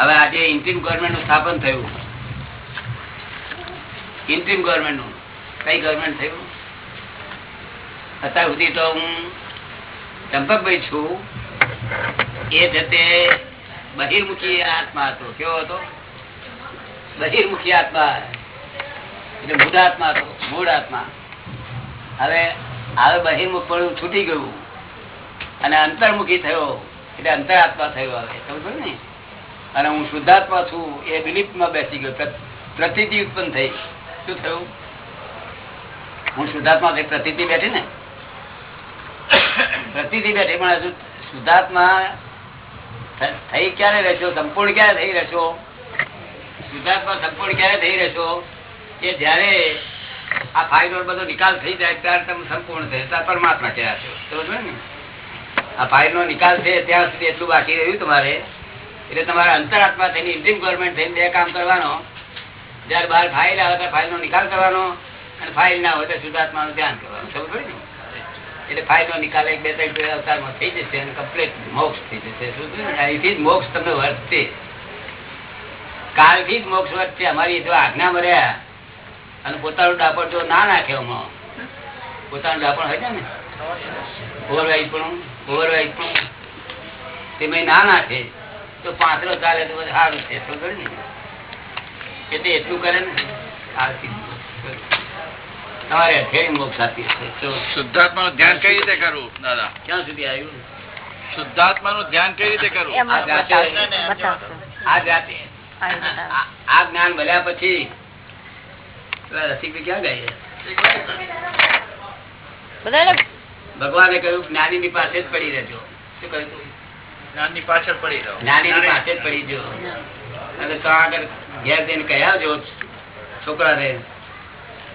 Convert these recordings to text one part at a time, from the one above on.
હવે આજે ઇન્ટ્રીમ ગવર્મેન્ટનું સ્થાપન થયું. ઇન્ટ્રીમ ગવર્મેન્ટનું. કઈ ગવર્મેન્ટ થયું? અત્યાર સુધી તો હું ચંપકભાઈ છું. એ જતે બહિર્મુખી આત્મા હતો. કેવો હતો? બહિર્મુખી આત્મા. એટલે મૂળ આત્મા હતો. મૂળ આત્મા. હવે હવે બહિર્મુખ પણ છૂટી ગયું. અને અંતર્મુખી થયો. એટલે અંતરાત્મા થયો હવે. સમજો ને? અને હું શુદ્ધાત્મા છું, એ બિલીફમાં બેસી ગયો. પ્ર- ઉત્પન્ન થઈ. શું થયું? હું શુદ્ધાત્મા થઈ, પ્રતીતિ બેઠી ને? પ્રતીતિ બેઠી, પણ હજુ શુદ્ધાત્મા થઈ ક્યારે રહેશો? સંપૂર્ણ ક્યારે થઈ રહેશો? શુદ્ધાત્મા સંપૂર્ણ ક્યારે થઈ રહેશો? કે જયારે આ ફાઇલ બધો નિકાલ થઈ જાય, ત્યારે તમે સંપૂર્ણ થશે ત્યારે પરમાત્મા કહેવાશો. સમજો ને? આ ફાઇલ નો નિકાલ છે, ત્યાં સુધી એટલું બાકી રહ્યું તમારે. એટલે તમારા અંતરાત્મા થઈને ઇન્ટ્રીમ ગવર્મેન્ટ થઈને બે કામ કરવાનો. જયારે બહાર ફાઇલ આવે ત્યારે ફાઇલ નિકાલ કરવાનો અને ફાઇલ ના હોય તો શુદ્ધાત્મા નું ધ્યાન કરવાનું. સમજ પડે એટલે ફાઇલ નો નિકાલ એક, બે, ત્રણ અવતારમાં થઈ જશે અને કમ્પ્લીટ મોક્ષ થઈ જશે. અહીંથી જ મોક્ષ તમને વર્તશે કાલથી જ મોક્ષ વર્તશે અમારી જો આજ્ઞા મર્યા અને પોતાનું ડાપણ જો ના નાખે એમાં પોતાનું ડાપણ હોય ને ઓવરવાઇઝ પણ ઓવરવાઇઝ પણ. તે ના નાખે. તો પાંચરો ચાલે તો સારું છે. સમજો ને એટલે એટલું કરે ને આરતી તમારે અઠેરી મોક્ષ આપી શુદ્ધાત્મા નું ધ્યાન કઈ રીતે કરવું દાદા? ક્યાં સુધી આવ્યું? શુદ્ધાત્મા નું ધ્યાન કઈ રીતે કરવું? આ જાતે આ જાતે. જ્ઞાન મળ્યા પછી રસિકભાઈ ક્યાં ગયા? ભગવાને કહ્યું જ્ઞાની ની પાસે જ પડી રહેજો. શું કહ્યું જ્ઞાનની પાછળ પડી રહો જ્ઞાની ની પડી જો અને તો આગળ ઘેર જઈને કહી આવજો છોકરાને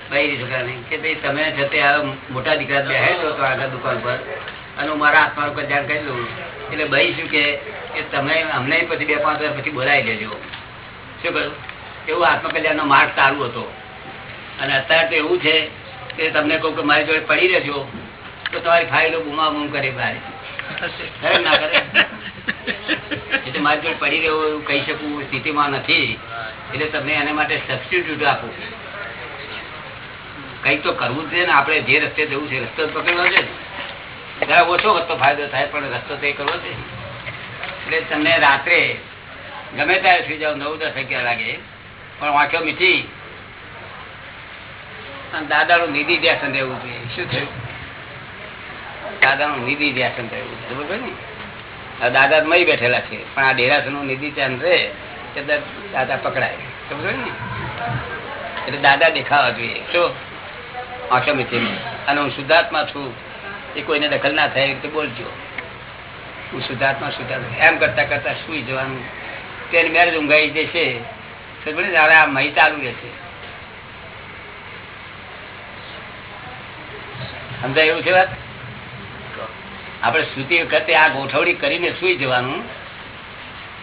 બૈરી છોકરાને કે ભાઈ તમે જતે મોટા દીકરા બેહે છો તો આગળ દુકાન પર. અને હું મારા આત્માનું કલ્યાણ કરી દઉં એટલે ભાઈ શું કે તમે અમને પછી બે પાંચ વર્ષ પછી બોલાવી લેજો. શું કહ્યું? એવું આત્મકલ્યાણ નો માર્ગ સારું હતો. અને અત્યારે તો એવું છે કે તમને કહું કે મારી જોડે પડી રહેજો તો તમારી ફાઇલો બુમા બૂમ કરે કરે મારી જોડે પડી રહ્યો એવું કહી શકું સ્થિતિમાં નથી. એટલે તમને એને માટે સબસ્ટિટ્યુટ આપું. કંઈક તો કરવું છે ને, આપણે જે રસ્તે જવું છે રસ્તો પકડવો છે જરા ઓછો વસ્તુ ફાયદો થાય, પણ રસ્તો તો એ કરવો છે એટલે તમને રાત્રે ગમે ત્યારે સુઈ જાવ નવ દસ અગિયાર વાગે પણ વાંખ્યો મીઠી. દાદાનું નિધિ ધ્યાસન રહેવું જોઈએ. શું થયું? દાદાનું નિધિ ધ્યાસન થયું બરોબર ને? દાદા મય બેઠેલા છે, પણ આ ડેરાસરનું નિધિ ધ્યાન રહે એટલે દાદા પકડાય. સમજો ને? એટલે દાદા દેખાવા જોઈએ. શું અને હું શુદ્ધાત્મા છું. એ કોઈને દખલ ના થાય એ બોલજો. હું શુદ્ધાત્મા શુદ્ધાત્મા. એમ કરતા કરતા સુઈ જવાનું. તેની મેરેજ ઊંઘાઈ જશે ત્યારે આ મહી ચાલુ રહેશે સમજાય એવું છે વાત? આપણે સુતી વખતે આ ગોઠવણી કરીને સુઈ જવાનું.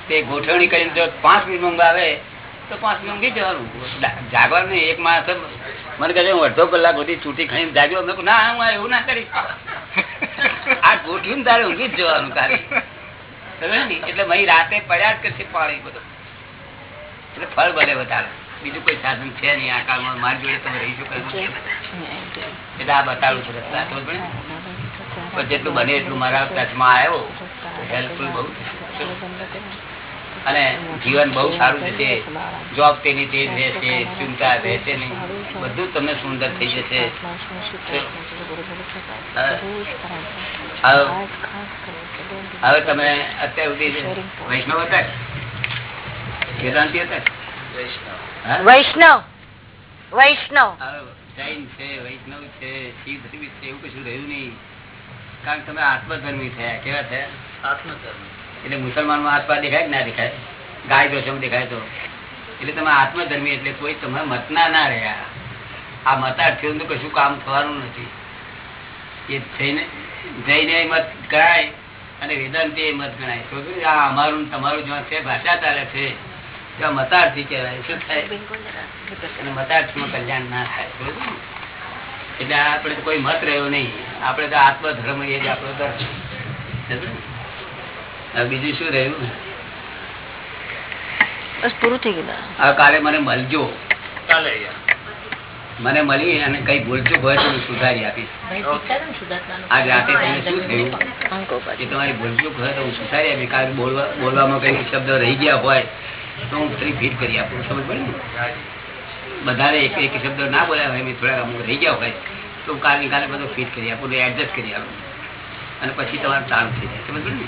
તે ગોઠવણી કરીને જો પાંચ મિનિટ ઊંઘ આવે તો પાંચ મિનિટ ઊંઘી જવાનું. જાગવાનું. એક માસ મને કહે હું અડધો કલાક સુધી છૂટી ખાઈને જાગ્યો. મેં ના હું એવું ના કરીશ. આ ગોઠવીને તારે ઊંઘી જ જવાનું તારે. એટલે મહી રાતે પડ્યા જ કરશે પાણી બધું. એટલે ફળ ભલે વધારે. બીજું કોઈ સાધન છે નહીં આ કાળમાં. મારી જોડે તમે રહી શકો એટલે આ બતાડું છું રસ્તા ખબર પડે ને? પણ જેટલું બને એટલું મારા ટચમાં આવ્યો. હેલ્પફુલ બહુ અને જીવન બહુ સારું છે. જોબ તેની તે રહેશે ચિંતા રહેશે નહીં. બધું તમને સુંદર થઈ જશે. હવે તમે અત્યાર સુધી વૈષ્ણવ હતા વેદાંતિ હતા? વૈષ્ણવ. વૈષ્ણવ. જૈન છે વૈષ્ણવ છે શિવ ધર્મી છે એવું કશું રહ્યું નહીં. કારણ કે તમે આત્મધર્મી થયા કેવા થયા? આત્મધર્મ. એટલે મુસલમાનમાં આત્મા દેખાય ના દેખાય? ગાય દોષમ દેખાય તો? એટલે તમે આત્મધર્મી એટલે કોઈ તમે મતના ના રહ્યા. આ મતાર્થીઓ તો કશું કામ થવાનું નથી. એ થઈને જઈને મત ગણાય અને વેદાંતિ એ મત ગણાય. તો આ અમારું તમારું જ્યાં છે ભાષા ચાલે છે ત્યાં મતાર્થી કહેવાય. શું થાય? અને મતાર્થમાં કલ્યાણ ના થાય. બરોબર એટલે આપણે તો કોઈ મત રહ્યો નહીં. આપણે તો આત્મધર્મ એ જ આપણો ધર્મ બીજું શું રહ્યું? બસ પૂરું થઈ ગયું હવે કાલે મને મળજો. કાલે મને મળી અને કઈ ભૂલચૂક હોય તો હું સુધારી આપીશ. આજ રાતે તમને શું થયું? અંકો તમારી ભૂલચૂક હોય તો હું સુધારી આપીશ. કારણ બોલવા બોલવામાં કઈ શબ્દ રહી ગયા હોય તો હું ફરી ફીટ કરી આપું. સમજ પડે ને? બધાને એક એક શબ્દ ના બોલ્યા હોય થોડા થોડાક અમુક રહી ગયા હોય. તો હું કાલે કાલે બધો ફીટ કરી આપું એડજસ્ટ કરી આપું અને પછી તમારું ચાલુ થઈ જાય સમજ ને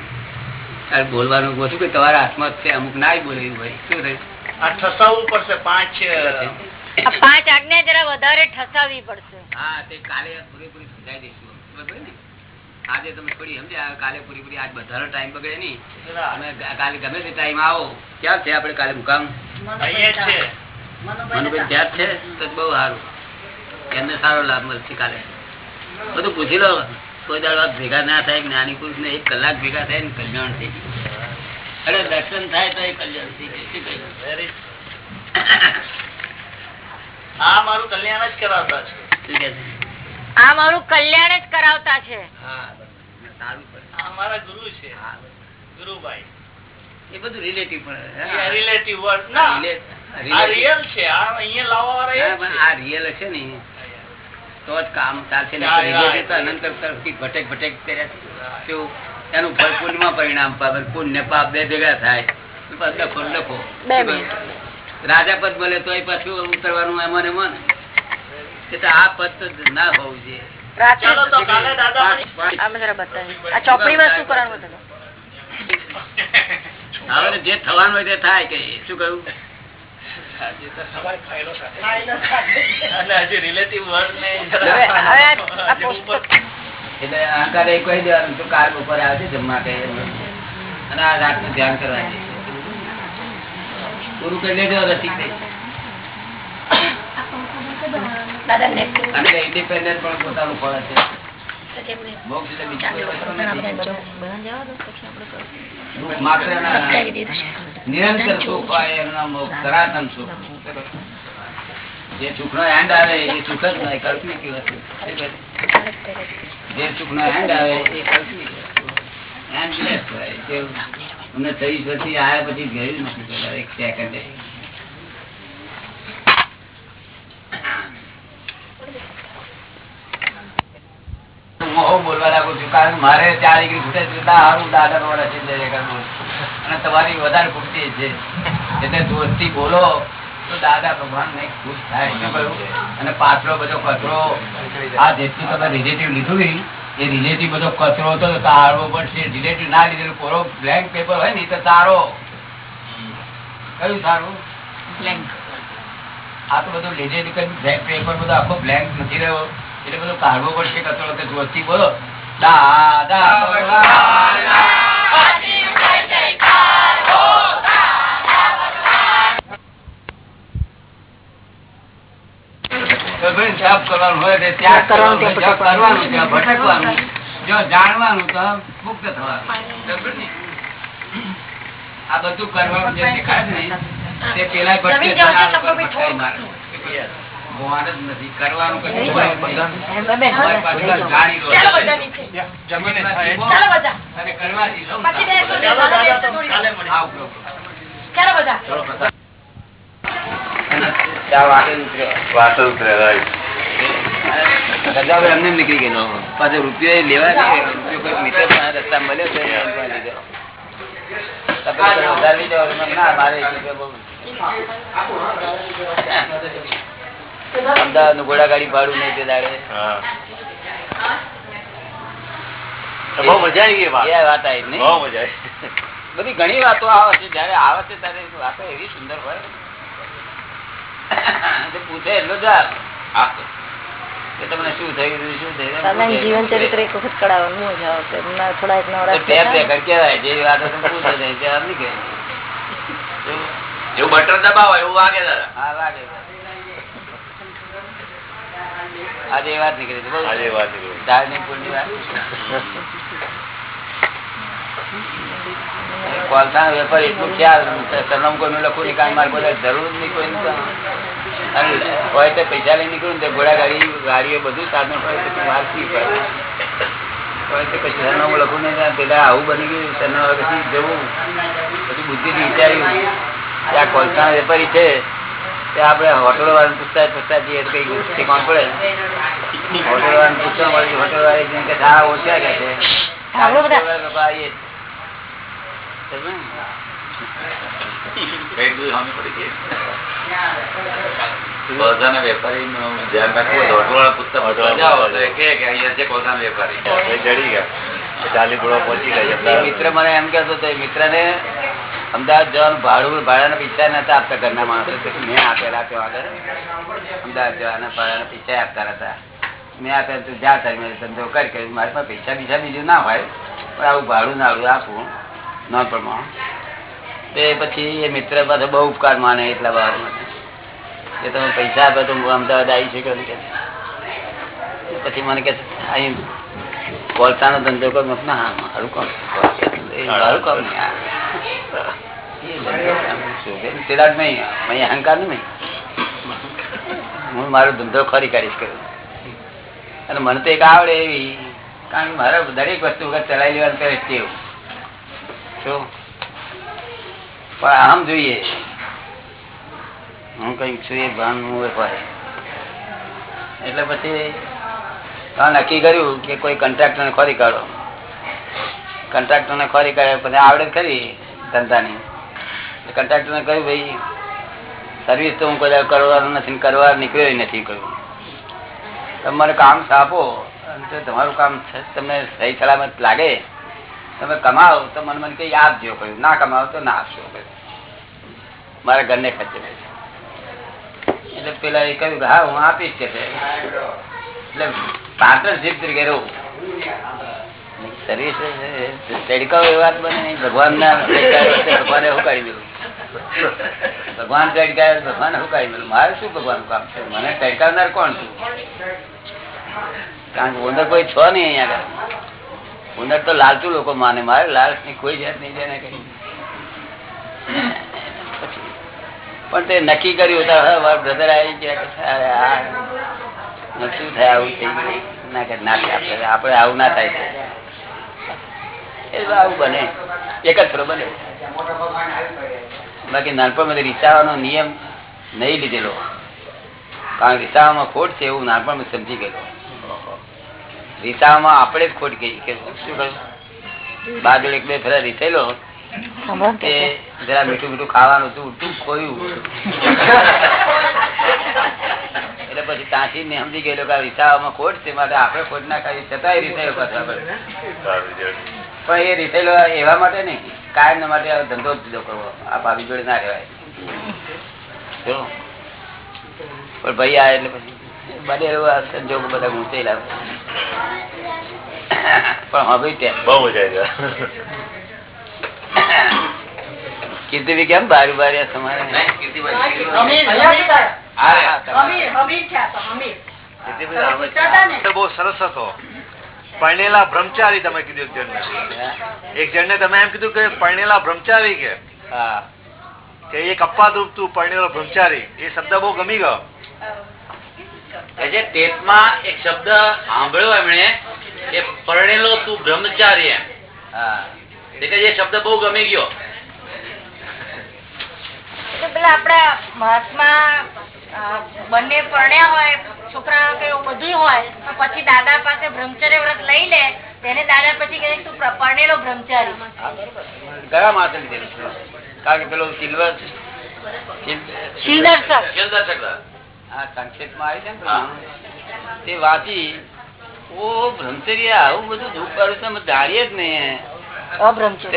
તારે બોલવાનું ઓછું કે તમારા હાથમાં જ છે અમુક ના બોલેલું હોય શું થયું આ ઠસાવવું પડશે પાંચ પાંચ આજ્ઞા જરા વધારે ઠસાવવી પડશે હા તે કાલે પૂરેપૂરી સમજાવી દઈશું ને આજે તમે થોડી સમજ્યા કાલે પૂરેપૂરી આજ બધાનો ટાઈમ બગડે નહીં કાલે ગમે તે ટાઈમ આવો ક્યાં છે આપણે કાલે મુકામ છે મનુભાઈ ત્યાં છે તો બહુ સારું એમને સારો લાભ મળશે કાલે. બધું પૂછી લો કોઈ દાડ ભેગા ના થાય જ્ઞાની પુરુષ ને એક કલાક ભેગા થાય ને કલ્યાણ થઈ ગયું અરે દર્શન થાય તો એ કલ્યાણ થઈ ગયું? આ મારું કલ્યાણ જ કરાવતા છે? આ મારું કલ્યાણ જ કરાવતા છે. મારા ગુરુ છે. હા, ગુરુભાઈ. એ બધું રિલેટિવ પણ રિલેટિવ વર્ડ ના રિયલ છે. આ અહીંયા લાવવા વાળા. આ રિયલ છે ને. તો જ કામ ચાલશે. અનંત તરફથી ભટેક ભટેક કર્યા એનું ફળમાં પરિણામ પામે ને પાપ બે ભેગા થાય. લખો લખો. રાજા પદ મળે તો પાછું ઉતરવાનું એમાં એમાં ને. આ પદ તો ના હોવું જોઈએ. રાત્રે. ચાલો તો કાલે દાદા મળી- આમાં જરા બતાવી. આ ચોપડીમાં શું કરવાનું બતાવો હવે તો જે થવાનું હોય તે થાય કે શું કહ્યું? અહંકાર એ કહી દેવાનું તો કાર ઉપર આવશે જમવા કે અને આ રાતનું ધ્યાન કરવાનું પૂરું કરી લેજો રસિક અને ઇન્ડિપેન્ડન્ટ પણ પોતાનું ફળ છે મોક્ષ બીજું માત્ર નિરંતર સુખ હોય એનું મોક્ષ સનાતન સુખ જે સુખ નો એન્ડ આવે એ સુખ જ નહીં કલ્પનિક વસ્તુ. જે સુખ નો એન્ડ આવે એ કલ્પનિક વસ્તુ. હોય. જે અમને ત્રીસ વર્ષથી આવ્યા પછી ગયું નથી. એક સેકન્ડે હું બોલવા લાગુ છું. કારણ મારે ચાર ડિગ્રી ખૂટે છે સારું દાદા વાળા છે. અને તમારી વધારે ખૂટતી છે. એટલે જોરથી બોલો તો દાદા ભગવાન ને ખુશ થાય. અને પાછલો બધો કચરો આ જેટલું તમે રિલેટિવ લીધું ને, એ રિલેટિવ બધો કચરો તો તારવો પડશે રિલેટિવ ના લીધે પૂરો બ્લેન્ક પેપર હોય ને તો તારો. કયું સારું આ તો બધું રિલેટિવ બ્લેન્ક પેપર બધો આખો બ્લેન્ક નથી રહ્યો. એટલે બધું કાઢવો પડશે કચરો કે જોરથી બોલો. દાદા જપ કરવાનું હોય ત્યાગ કરવાનું જપ કરવાનું ત્યાં ભટકવાનું. જો જાણવાનું તો મુક્ત થવાનું. આ બધું કરવાનું જે શીખાય છે ને તે પેલા ભટકે જમીન જવા જનાર છે, ઉપર ભટકાઈ મારે. ભગવાન જ નથી કરવાનું કશું જમીન હોય જવા નહીં. છે. તમારી પાસે બસ જાણી લો. ચાલો બધા નીચે. જમીન માંથી બહુ ચાલો બધા. અને કરવાથી સૌ પછી બેસો સારું. ચાલો દાદા બેસો તો થોડી કાલે વાર. મળીએ. આવ કરો. ચાલો બધા ચા વાગે ઉતર્યો. ગજાભાઈ એમને એમ નીકળી ગયેલો પાછો રૂપિયો એ લેવા નહીં રૂપિયો કોઈ મિત્ર પાસે રસ્તા મળ્યો તો એને આપવા લીધો. તો પેલો તો વધારે લઈ જાઓ. મેં કીધું, ના મારે એક નું ઘોડા ગાડી ભાડું નહીં તે દાડે. બહુ મજા આવી વાત. આવી નહીં. બહુ મજા આવી. બધી ઘણી વાતો આવે છે જયારે આવે છે ત્યારે વાતો એવી સુંદર હોય. પૂછે એટલો જવાબ તમને શું થયું શું થયું એમ દાદાનું જીવન ચરિત્ર એક વખત કઢાવવાનું મજા આવશે થોડા એક તો નવરાશ ટેપ થયા. રેકર્ડ વાતો પૂછો. એવું બટન દબાવો એવું વાગે દાદા. હા લાગે આજે એ વાત નીકળી હતી આજે વાત નીકળી. ધાર્મિક પુણ્યની વાત. કોલસાનો વેપાર એટલું ખ્યાલ સરનામું કોઈનું લખવું નહીં કારણ મારે કોઈ જરૂર નહીં કોઈનું અને હોય તો પૈસા લઈ નીકળું તો ઘોડા ગાડી ગાડીઓ બધું સાધન હોય તો તું? હોય પછી સરનામું લખવું નહીં પેલા આવું બની ગયું સરનામા પછી જવું પછી બુદ્ધિથી વિચાર્યું કે આ કોલસા વેપારી છે તે આપણે હોટલ વાળા પૂછતા પૂછતા જઈએ તો કઈ કોણ પડે હોટલ વાળા પૂછવા મળે હોટલ વાળી જેમ કે આ ઓછા કે છે. સમજ્યો ને? ધ્યાન રાખવું પૂછતા વેપારી. ચાલી ઘોડો પહોંચી એ ગયા. મિત્ર મને એમ કેતો મિત્ર ને મિત્રને અમદાવાદ જવાનું ભાડું, ભાડાના પૈસા નતા આપતા ઘરના માણસો. મેં આપેલા ત્યાં આગળ અમદાવાદ જવાના ભાડાના પૈસા આપતા હતા મેં આપ્યા તું જા થાય ધંધો કરી કે મારી પાસે પૈસા બીજા બીજું ના હોય. પણ આવું ભાડું ના આવું આપું પ્રમાણ. તે પછી એ મિત્ર પાસે બહુ ઉપકાર માને એટલા બહાર કે તમે પૈસા આપે તો હું અમદાવાદ આવી શકે કે પછી મને કે અહીં કોલસાનો ધંધો કરો. ના, મારું કામ મારું કામ નહીં અહંકાર નહીં હું મારો ધંધો ખરી કાઢીશ કરું અને મને તો એક આવડે એવી કારણ કે મારે દરેક વસ્તુ વગર ચલાવી લેવાનું કરે ટેવ શું પણ આમ જોઈએ હું કંઈક છું એ ભાન હું એટલે પછી નક્કી કર્યું કે કોઈ કોન્ટ્રાક્ટર ને ખોરી કાઢો. કોન્ટ્રાક્ટર ખોરી કાઢે પછી આવડે ખરી. ધંધાની. કોન્ટ્રાક્ટર ને કહ્યું, ભાઈ સર્વિસ તો હું કદાચ કરવાનું નથી કરવા નીકળ્યો નથી. કહ્યું. તમે મને કામ આપો, અને તમારું કામ તમને સહી સલામત લાગે, તમે કમાવો, તો મને મને કઈ આપજો કહ્યું. ના કમાવો તો ના આપશો. કહ્યું. મારા ઘરને ખર્ચે એટલે પેલા એ કહ્યું હા, હું આપીશ કે એટલે પાર્ટનરશીપ તરીકે રહું. સર્વિસ ભગવાન ના કાઢી ભગવાન તડકાય ભગવાન હું દીધું. મારે શું ભગવાન કામ છે? મને તડકાવનાર કોણ છું? કારણ કે ઉંદર કોઈ છો નહીં અહીંયા ઉંદર તો લાલચુ લોકો માને. મારે લાલચની કોઈ જાત નહીં જેને કઈ પણ તે નક્કી કર્યું હતા બ્રધર આવી ગયા શું થાય? આવું થઈ ગયું. ના કે ના આપણે આવું ના થાય. આવું બને. એક જ બને. બાકી નાનપણમાં રીસાવાનો નિયમ નહીં લીધેલો. કારણ કે રીસાવામાં ખોટ છે એવું નાનપણમાં સમજી ગયેલો. રીસાવામાં આપણે જ ખોટ ગઈ કે શું કહ્યું બાજુ એક બે ફેરા રીસેલો જરા મીઠું મીઠું ખાવાનું હતું ઉઠું ખોયું. એટલે પછી ત્યાંથી ને સમજી ગયેલો કે રીસાવામાં ખોટ છે માટે આપણે ખોટ ના ખાઈ છતાંય રીસાયો પાછો પણ એ રીતે એવા માટે નહીં. કાયમ ના માટે ધંધો જ જુદો કરવો. આ ભાભી જોડે ના રહેવાય. પણ ભાઈ આ એટલે પછી બને એવું આ સંજોગો બધા ગુંચેલા પણ હવે ત્યાં બહુ મજા આવી કીર્તિ કેમ બારી બારી તમારે? કીર્તિભાઈ, હા, હા, તમારે. બહુ સરસ હતો. પરણેલા બ્રહ્મચારી તમે કીધું એક જણને. એક જણને તમે એમ કીધું કે પરણેલા બ્રહ્મચારી કે? કે એક અપ્પાદરૂપ તું પરણેલો બ્રહ્મચારી. એ શબ્દ બહુ ગમી ગયો. ટેપમાં એક શબ્દ સાંભળ્યો એમણે કે પરણેલો તું બ્રહ્મચારી એમ. હા. એટલે કે શબ્દ બહુ ગમી ગયો. પેલા આપડા મહાત્મા બંને પરણ્યા હોય છોકરા કે એવું બધું હોય પછી દાદા પાસે બ્રહ્મચર્ય વ્રત લઈ લે તેને દાદા પછી કહે તું પરણેલો બ્રહ્મચારી કયા બરોબર. લીધેલું છે. કારણ કે પેલો સિલ્વર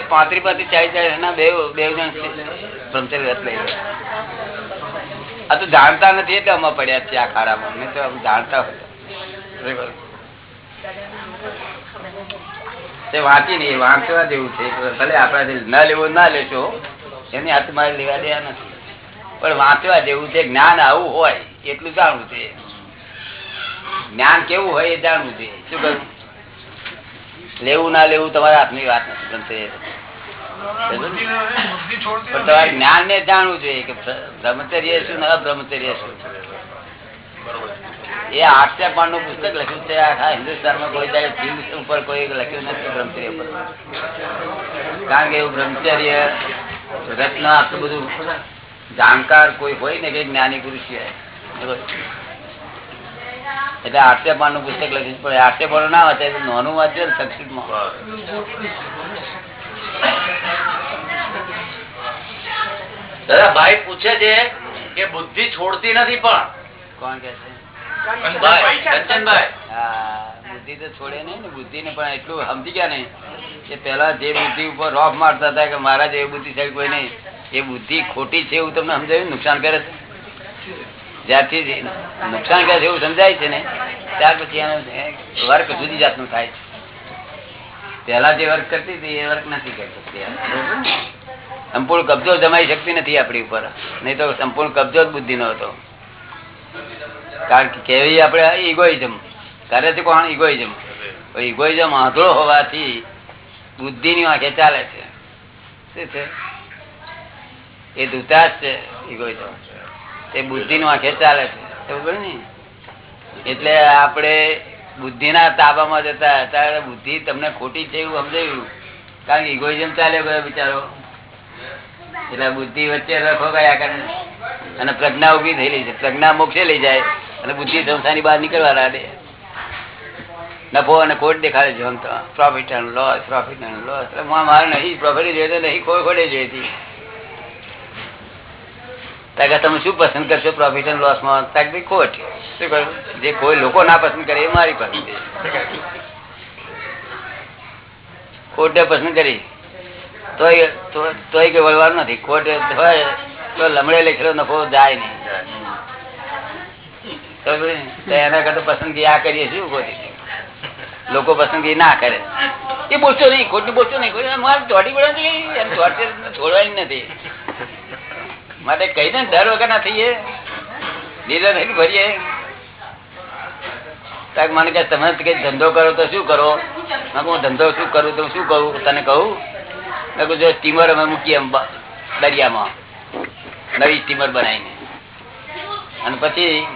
પાંત્રી પાંત્રી ચાલીસ ચાલીસ બે બે જણ બ્રહ્મચર્ય વ્રત લઈ. આ તો જાણતા નથી એટલે અમે પડ્યા છીએ આ ખાડામાં. નહીં તો અમે જાણતા હતા તે વાંચી નહીં વાંચવા જેવું છે. ભલે આપણાથી ના લેવું ના લેશો એની હાથ મારે લેવા દેવા નથી. પણ વાંચવા જેવું છે જ્ઞાન આવું હોય એટલું જાણવું છે. જ્ઞાન કેવું હોય એ જાણવું છે. શું કરવું લેવું ના લેવું તમારા હાથની વાત નથી બ્રહ્મચર્ય. તમારે જ્ઞાન ને જાણવું જોઈએ કે બ્રહ્મચર્ય શું ને અબ્રહ્મચર્ય શું એ આઠસો પાનનું પુસ્તક લખ્યું છે આખા હિન્દુસ્તાનમાં કોઈ જાય ફિલ્મ ઉપર કોઈ લખ્યું નથી બ્રહ્મચર્ય પર કારણ કે એવું બ્રહ્મચર્ય રત્ન આટલું બધું જાણકાર કોઈ હોય ને કે જ્ઞાની પુરુષ છે. એટલે આઠ્યપાનનું પુસ્તક લખ્યું છે, પણ આઠ્યપાન ના વાંચે તો નાનું વાંચે ને સંસ્કૃતમાં દાદા ભાઈ પૂછે છે કે બુદ્ધિ છોડતી નથી પણ. કોણ કે છે? ભાઈ, કંચનભાઈ હા, બુદ્ધિ તો છોડે નહીં ને બુદ્ધિ ને પણ એટલું સમજી ગયા નહીં કે પેલા જે બુદ્ધિ ઉપર રોફ મારતા હતા કે મારા જેવી છે કોઈ નહીં એ બુદ્ધિ ખોટી છે એવું તમને સમજાયું? નુકસાન કરે છે? જ્યારથી નુકસાન કરે છે એવું સમજાય છે ને ત્યાર પછી એનો વર્ક જુદી જાતનું થાય છે. પેલા જે વર્ક કરતી હતી, એ વર્ક નથી કરી શકતી ને? સંપૂર્ણ કબજો જમાઈ શકતી નથી આપણી ઉપર. નહીં તો સંપૂર્ણ કબજો જ બુદ્ધિ નો હતો. કારણ કે કેવી આપણે ઇગોઇઝમ કરે છે કોણ ઇગોઇઝમ ઇગોઇઝમ આંધળો હોવાથી બુદ્ધિની આંખે ચાલે છે. શું છે? એ દુતાસ છે ઇગોઇઝમ તે બુદ્ધિની આંખે ચાલે છે. ને? એટલે આપણે બુદ્ધિના તાબામાં જતા ત્યારે બુદ્ધિ તમને ખોટી છે એવું સમજાયું. કારણ કે ઇગોઇઝમ ચાલે ગયો બિચારો. એટલે બુદ્ધિ વચ્ચે રખો ગયા કરે. અને પ્રજ્ઞા ઊભી થયેલી છે. પ્રજ્ઞા મોક્ષે લઈ જાય. અને બુદ્ધિ સંસ્થાની બહાર નીકળવા લાગે નફો અને ખોટ દેખાડે છે. Profit and loss profit and loss એટલે મારે નહીં પ્રોફિટ જોઈએ તો નહીં, ખોટ ખોટે જોઈતી તમે શું પસંદ કરશો પ્રોફિટ એન્ડ લોસમાં? ભાઈ ખોટ. શું કહ્યું? જે કોઈ લોકો ના પસંદ કરે એ મારી પસંદ ખોટે પસંદ કરી. તોય કે વળવાનું નથી. ખોટ હોય તો લમડે લખેલો નફો જાય નહીં. એના કરતા પસંદગી આ કરીએ શું ખોટી? લોકો પસંદગી ના કરે. એ બોલશો નહીં ખોટું બોલશો નહીં. મારે દોડી પડે છોડવાની નથી. માટે કઈ ને ડર વગર ના થઈએ. લીલા નહીં ભરીએ. મને કે તમે કઈ ધંધો કરો તો શું કરો? હું ધંધો શું કરું તો શું કહું તને કહું? મેં જો સ્ટીમર અમે મૂકીએ દરિયામાં. નવી સ્ટીમર બનાવીને. અને પછી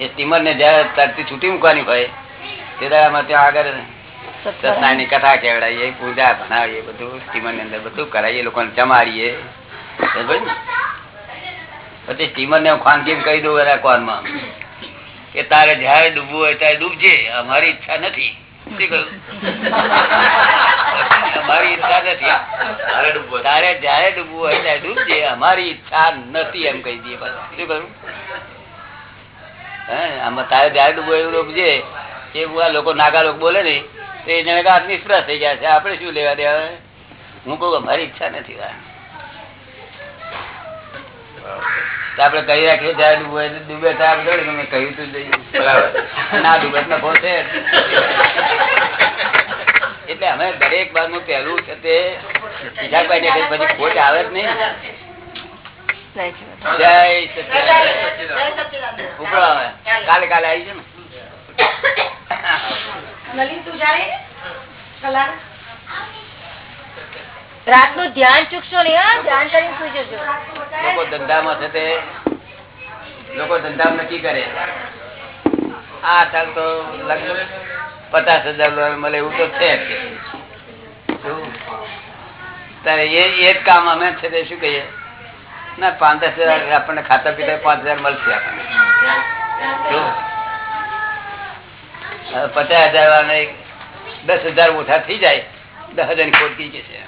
એ સ્ટીમર ને જયારે તરતી છૂટી મૂકવાની હોય તે દાડામાં ત્યાં આગળ સત્યનારાયણ કથા કેવડાવીએ પૂજા ભણાવીએ બધું સ્ટીમરની અંદર બધું કરાવીએ લોકોને જમાડીએ? પછી સ્ટીમર ને હું ખાનગી કહી દઉં એના કોનમાં? કે તારે જયારે ડૂબવું હોય ત્યારે ડૂબજે અમારી ઈચ્છા નથી. અમારી ઈચ્છા નથી. તારે જયારે ડૂબવું હોય ત્યારે ડૂબજે અમારી ઈચ્છા નથી એમ કહી દઈએ શું આમાં તારે જયારે ડૂબવું એવું ડૂબજે એ આ લોકો નાગા લોકો બોલે ને તો એને નિષ્ફળ થઈ ગયા છે. આપણે શું લેવા દેવા? હું કહું અમારી ઈચ્છા નથી આપણે કહી રાખીએ ત્યારે ડૂબે ડૂબે ત્યારે આપડે જોડે મેં કહ્યું તું ના, ડૂબે નફો એટલે અમે દરેક બારનું પહેલું છે તે ઈજાકભાઈ ને પછી ખોટ આવે જ નહીં. કાલે કાલે આવી ને. જાય ને? કલાક? રાતનું ધ્યાન ચૂકશો નહીં ધ્યાન કરીને સુઈ જજો. લોકો ધંધામાં છે તે, લોકો ધંધામાં નક્કી કરે. આ ચાલ તો લગભગ પચાસ હજાર ડોલર મળે એવું તો છે? તારે એ જ કામ અમે છે તે શું કહીએ? ના પાંચ દસ હજાર આપણને ખાતા પીતા પાંચ હજાર મળશે આપણને. પચાસ હજાર એક દસ હજાર ઓછા થઈ જાય, દસ હજારની ખોટ ગઈ કે છે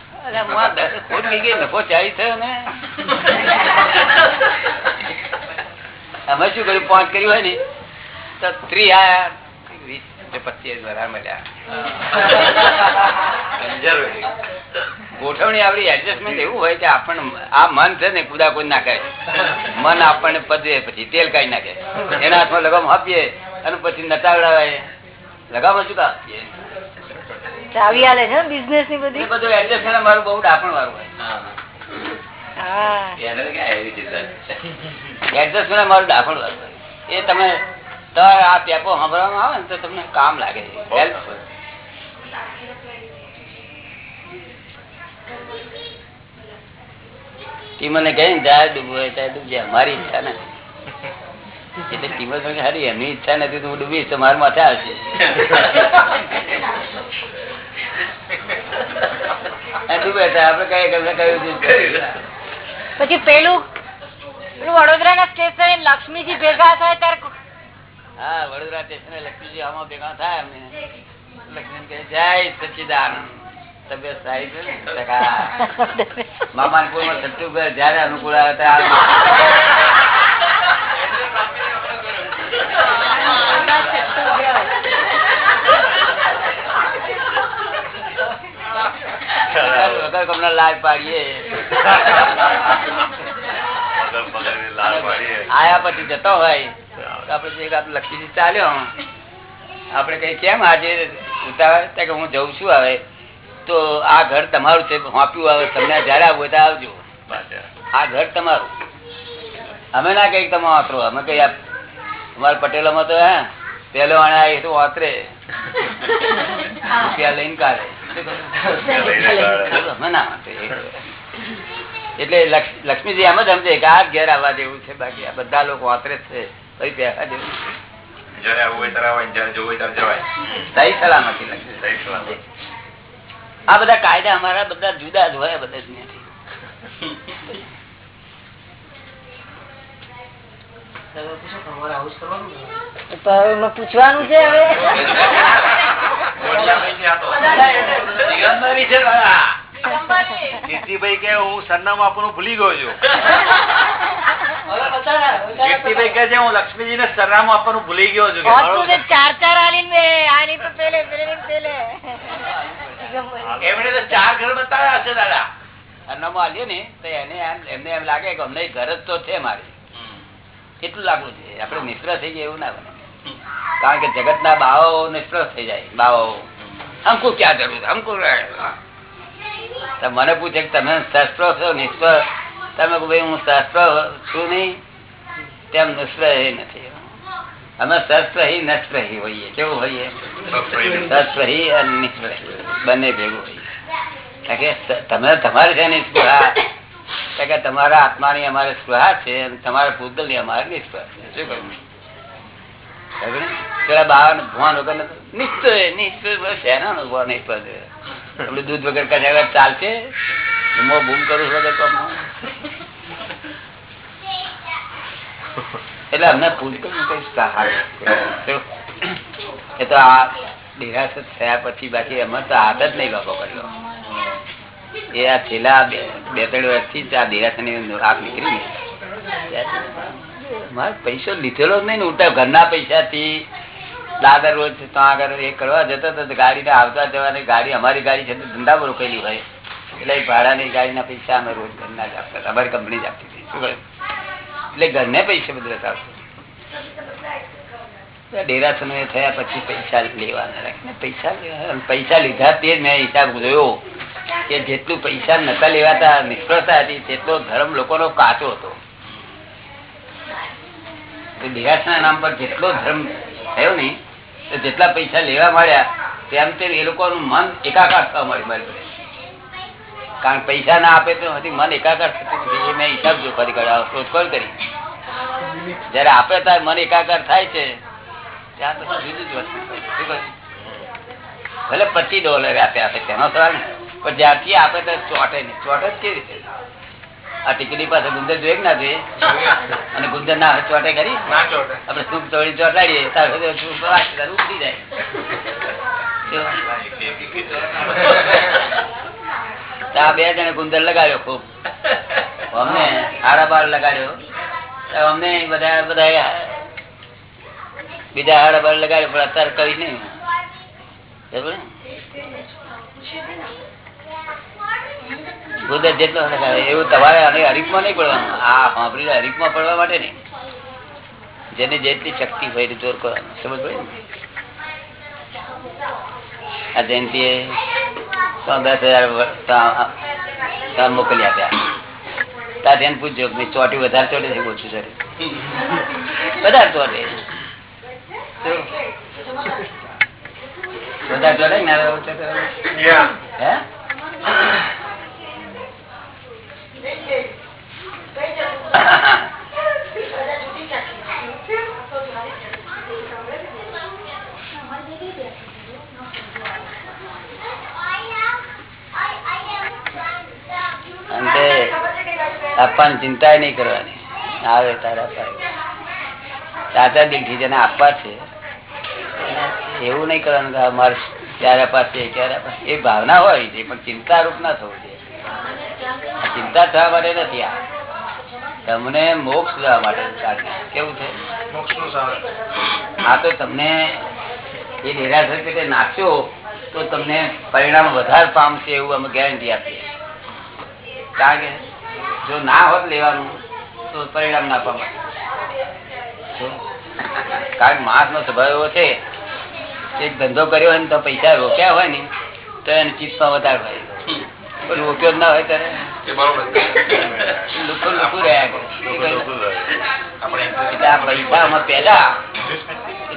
અમે શું કર્યું? પાંચ કર્યું હોય ને તો ત્રી આયા વીસ પચીસ વધારે મળ્યા. ગોઠવણી આપડી એડજસ્ટમેન્ટ એવું હોય કે આપણને આ મન છે ને કુદા કોઈ નાખે. મન આપણને પદવે પછી તેલ કાઢી નાખે. એના હાથમાં લગામ આપીએ અને પછી નટાવડાવે લગામ શું કા આપીએ? ચાવી આલે છે બિઝનેસની બધી? બધું એડજસ્ટમેન્ટ મારું બહુ ડાપણ વાળું હોય. હા એને ક્યાં એવી ચિંતા છે? એડજસ્ટમેન્ટ અમારું ડાપણ વાળું એ તમે આ ટેપો સાંભળવામાં આવે ને તો તમને કામ લાગે. હેલ્પ ટીમરને કહે જાય ડૂબવું હોય ત્યારે ડૂબજે. અમારી ઈચ્છા નથી. એટલે ટીમર સારી એમની ઈચ્છા નથી તો હું ડૂબીશ તો મારા માથે આવશે. પછી પેલું પેલું વડોદરા ના સ્ટેશન લક્ષ્મીજી ભેગા થાય ત્યારે હા વડોદરા સ્ટેશન લક્ષ્મીજી આમાં ભેગા થાય અમને લક્ષ્મી કહે જય સચ્ચિદાનંદ તબિયત સારી છે. મામાનપુરમાં સચ્ચુ ઘર જયારે અનુકૂળ આવે ત્યારે વગર પાડીએ. લાલ પાડીએ. આયા પછી જતો હોય આપડે આપણે ચાલ્યો આપડે કઈ કેમ આજે ઉતાવળ? કે હું જઉં છું હવે. તો આ ઘર તમારું છે હોપ્યું આવે તમને જયારે આવું ત્યાં આવજો. આ ઘર તમારું. અમે ના કઈ તમે વાતરો અમે કઈ અમારે પટેલો માં તો હે પેલો આણે એ તો વાતરે રૂપિયા લઈને કાઢે. એટલે લક્ષ્મીજી એમ જ સમજે કે આ ઘેર આવવા જેવું છે બાકી આ બધા લોકો વાતરે છે કઈ પહેવા જેવું આ બધા કાયદા અમારા બધા જુદા જ હોય બધા પૂછવાનું છે હવે. જીવનમાં વિશે વાળા. કીર્તિભાઈ કે હું સરનામું આપવાનું ભૂલી ગયો છું. કીર્તિભાઈ કહે છે હું લક્ષ્મીજી ને સરનામ આપવાનું ભૂલી ગયો છું. છે ચાર ચાર આની તો પેલે પેલે એમણે તો ચાર ઘર બતાવ્યા હશે દાદા. સરનામું આલીએ ને તો એને એમ એમને એમ લાગે કે અમને ઘર જ તો છે મારી. એટલું લાગવું છે? આપણે નિષ્ફળ થઈ જાય એવું ના બને. કારણ કે જગત ના બાવો નિષ્ફળ થઈ જાય બાવો હમકો ક્યાં જરૂર હમકો મને પૂછે કે તમે શસ્ત્ર છો નિષ્ફળ તમે ભાઈ હું શસ્ત્ર છું નહીં તેમ નિષ્ફળ નથી અમે શસ્ત્રહી નષ્ટહી હોઈએ કેવું હોઈએ શસ્ત્રહી અને નિષ્ફળ બંને ભેગું હોઈએ કારણ કે તમે તમારે છે નિષ્ફળા કે તમારા આત્માની અમારે સ્પૃહા છે તમારા ભૂતલની અમારે નિષ્ફળ છે કરું એટલે અમને ભૂલકુલ કઈ સહાય એ તો આ નિરાશ થયા પછી બાકી અમે તો આદત નહીં લોકો કર્યો. એ આ છેલ્લા બે ત્રણ વર્ષથી આ નિરાશાની આગ નીકળી ને. મારે પૈસો લીધેલો જ નહીં ને, ઉલટા ઘરના પૈસાથી દાદર રોજ ત્યાં આગળ એ કરવા જતો તો ગાડીને આવતા જવાની ગાડી અમારી ગાડી છે તો ધંધામાં રોકેલી હોય. એટલે ભાડાની ગાડીના પૈસા અમે રોજ ઘરના જ આપતા અમારી કંપની જ આપતી હતી. એટલે ઘરને પૈસા બધું બતાવતું ડેરાસનો એ થયા પછી પૈસા લેવાના પૈસા પૈસા લીધા તે જ મેં હિસાબ જોયો. કે જેટલું પૈસા નતા લેવાતા, નિષ્ફળતા હતી, તેટલો ધર્મ લોકોનો કાચો હતો. દેહાસના નામ પર જેટલો ધર્મ થયો ને, તો જેટલા પૈસા લેવા મળ્યા તેમ તેમ એ લોકોનું મન એકાકાર થવા મળ્યું, મારી કારણ પૈસા ના આપે તો હજી મન એકાકાર થતું મેં હિસાબ જો કરી કાઢ્યો શોધખોળ કરી. જયારે આપે ત્યારે મન એકાકાર થાય છે, ત્યાં તો જુદું જ વસ્તુ છે. ભલે પચીસ ડોલર આપે આપે, તેનો સવાલ નહીં. પણ જ્યારથી આપે તો ચોટે નહીં. ચોટે જ કેવી રીતે? આ ટીકડી પાસે ગુંદર જોઈએ ના જોઈએ? અને ગુંદર ના ચોટે કરી આપડે સૂપ તોડી ચોટાડીએ તાર જાય. આ બે જણે ગુંદર લગાડ્યો ખૂબ. અમને હાડા બાર લગાડ્યો. અમને બધા બધા બીજા હાડા બાર લગાડ્યો પણ અત્યારે કઈ નહીં? ગુંદર જેટલો એવું તમારે હરીફમાં નહીં પડવાનું. આ સાંભળીને હરીફમાં પડવા માટે નહીં. જેની જેટલી શક્તિ હોય એટલી જોર કરવાનું. સમજ પડે ને? આ જયંતિ એ દસ હજાર મોકલી આપ્યા. ત્યાં ધ્યાન પૂછજો કે ચોટી વધારે ચોટે છે ઓછું ચોટે? વધારે ચોટે. વધારે ચોટે ના? હે? આપવાની ચિંતા નહીં કરવાની. આવે તારા સાચા દિલથી જેને આપવા છે એવું નહીં કરવાનું કે અમારે ક્યારે પાસે ક્યારે પાસે. એ ભાવના હોય છે પણ ચિંતા રૂપ ના થવું જોઈએ. ચિંતા થવા માટે નથી આ. તમને મોક્ષ જવા માટે કેવું છે? આ તો તમને એ નિરાશ રીતે નાખશો તો તમને પરિણામ વધારે પામશે એવું અમે ગેરંટી આપીએ. કારણ કે જો ના હોત લેવાનું તો પરિણામ ના પામે? કારણ કે માણસ નો સ્વભાવ એવો છે એક ધંધો કર્યો હોય ને તો પૈસા રોક્યા હોય ને તો એને ચિત્તમાં વધારે હોય રોક્યો ના હોય ત્યારે? લુખું લુખું રહ્યા પૈસા